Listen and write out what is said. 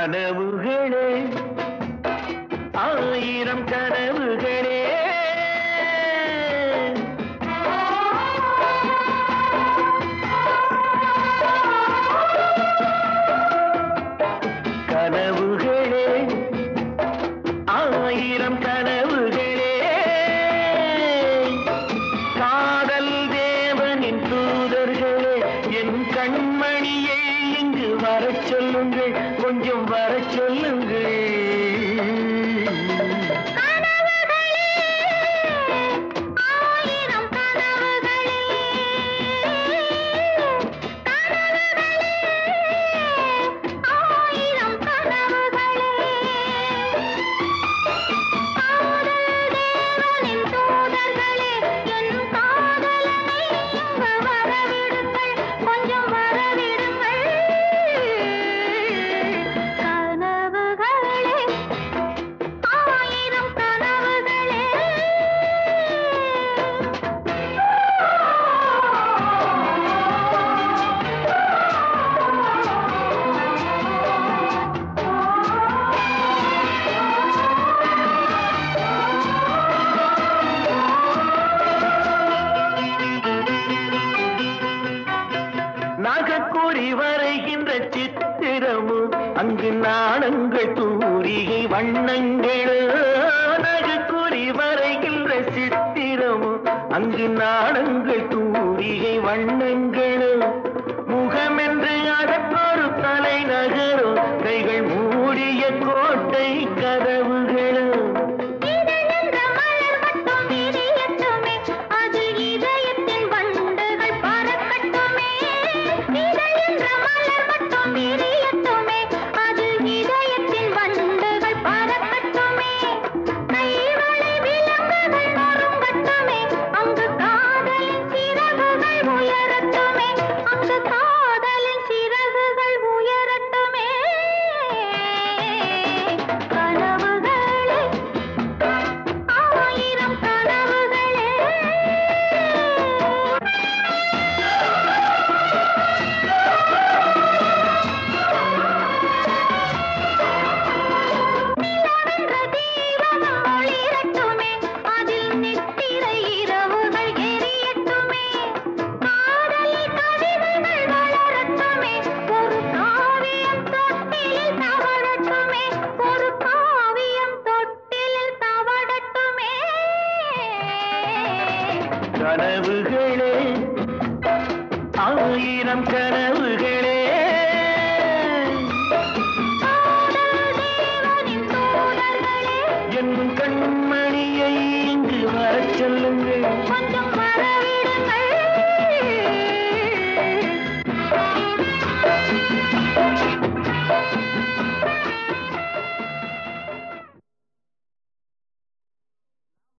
கனவுகளே ஆயிரம் கனவுகளே. கனவுகளே ஆயிரம் கனவுகளே. காதல் தேவனின் தூதர்களே என் வர சொல்லுங்க சொல்லுங்கள் கொஞ்சம் வர சொல்லுங்கள். கூறி வரைகின்ற சித்திரமும் அங்கு நாணங்கள் தூரிகை வண்ணங்கள். கூறி வரைகின்ற சித்திரமும் அங்கு நாணங்கள் தூரிகை வண்ணங்கள். முகமென்று அதற்கொரு தலைநகரும் கைகள் மூடிய கோட்டை கதவு கனவுகளே ஆயிரம் கனவுகளே. என் கண்மணியை இங்கு வரச் சொல்லுங்கள்.